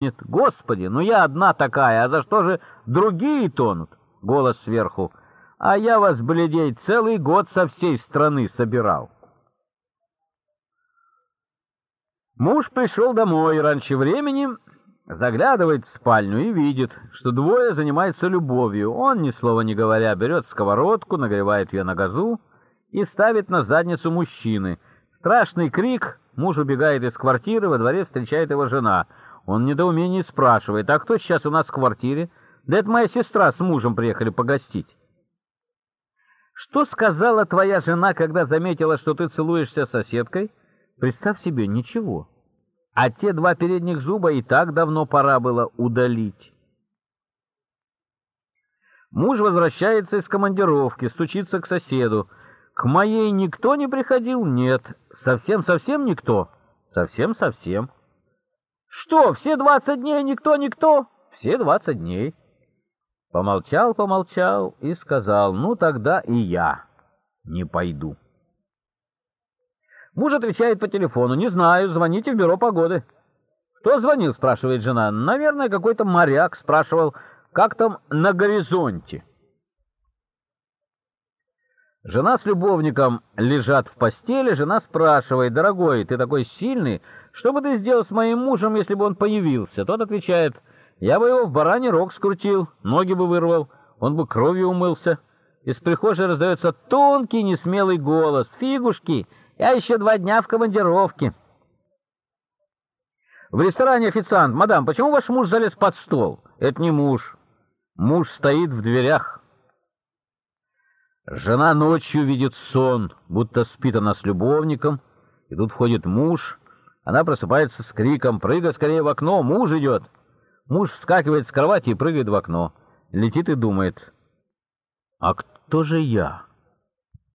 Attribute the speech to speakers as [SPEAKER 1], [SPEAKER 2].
[SPEAKER 1] Нет, Господи, ну я одна такая, а за что же другие тонут? Голос сверху. А я вас, бледей, целый год со всей страны собирал. Муж пришел домой раньше времени, заглядывает в спальню и видит, что двое занимаются любовью. Он, ни слова не говоря, берет сковородку, нагревает ее на газу и ставит на задницу мужчины. Страшный крик, муж убегает из квартиры, во дворе встречает его жена — он в недоумении спрашивает, а кто сейчас у нас в квартире? Да это моя сестра с мужем приехали погостить. Что сказала твоя жена, когда заметила, что ты целуешься с соседкой? Представь себе, ничего. А те два передних зуба и так давно пора было удалить. Муж возвращается из командировки, стучится к соседу. К моей никто не приходил? Нет. Совсем-совсем никто? Совсем-совсем. Что, все двадцать дней никто-никто? Все двадцать дней. Помолчал, помолчал и сказал, ну тогда и я не пойду. Муж отвечает по телефону, не знаю, звоните в бюро погоды. Кто звонил, спрашивает жена. Наверное, какой-то моряк спрашивал, как там на горизонте. Жена с любовником лежат в постели, жена спрашивает, «Дорогой, ты такой сильный, что бы ты сделал с моим мужем, если бы он появился?» Тот отвечает, «Я бы его в бараний рог скрутил, ноги бы вырвал, он бы кровью умылся». Из прихожей раздается тонкий, несмелый голос, «Фигушки, я еще два дня в командировке». В ресторане официант, «Мадам, почему ваш муж залез под стол?» «Это не муж, муж стоит в дверях». Жена ночью видит сон, будто спит она с любовником, и тут входит муж. Она просыпается с криком «Прыгай скорее в окно! Муж идет!» Муж вскакивает с кровати и прыгает в окно. Летит и думает «А кто же я?»